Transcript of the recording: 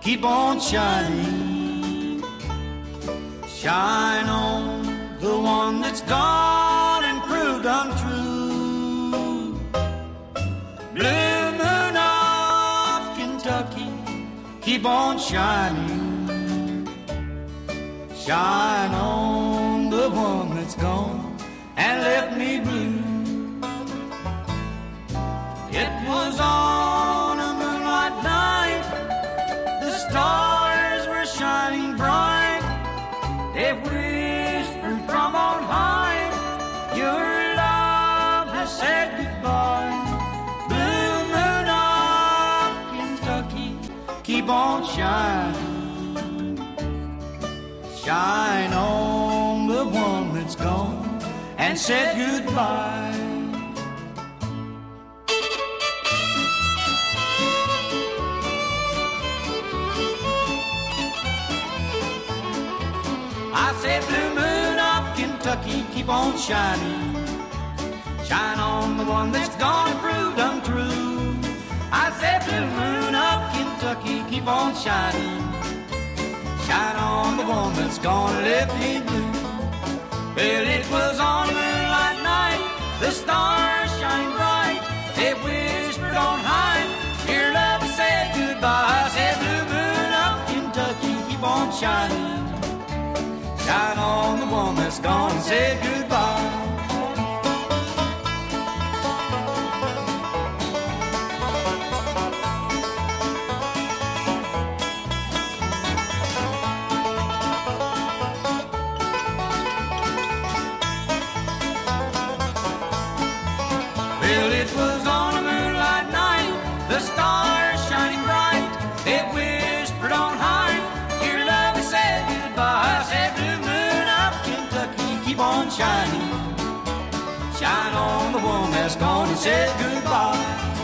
keep on shining. Shine on the one that's gone and proved untrue. Blue moon of Kentucky, keep on shining. Shine on the one that's gone and left me blue. It was on They whispered from on high. Your love has said goodbye. Blue moon of Kentucky, keep on shining. Shine on the one that's gone and said goodbye. I said, Blue moon of Kentucky, keep on shining. Shine on the one that's gone proved untrue. I said, Blue moon of Kentucky, keep on shining. Shine on the one that's and left me blue. Well, it was on a moonlight night, the stars shine bright. They whispered on high, your love said goodbye. I said, Blue moon of Kentucky, keep on shining. Shine on the one that's gone and said goodbye. Keep on shining. Shine on the one that's gone and said goodbye.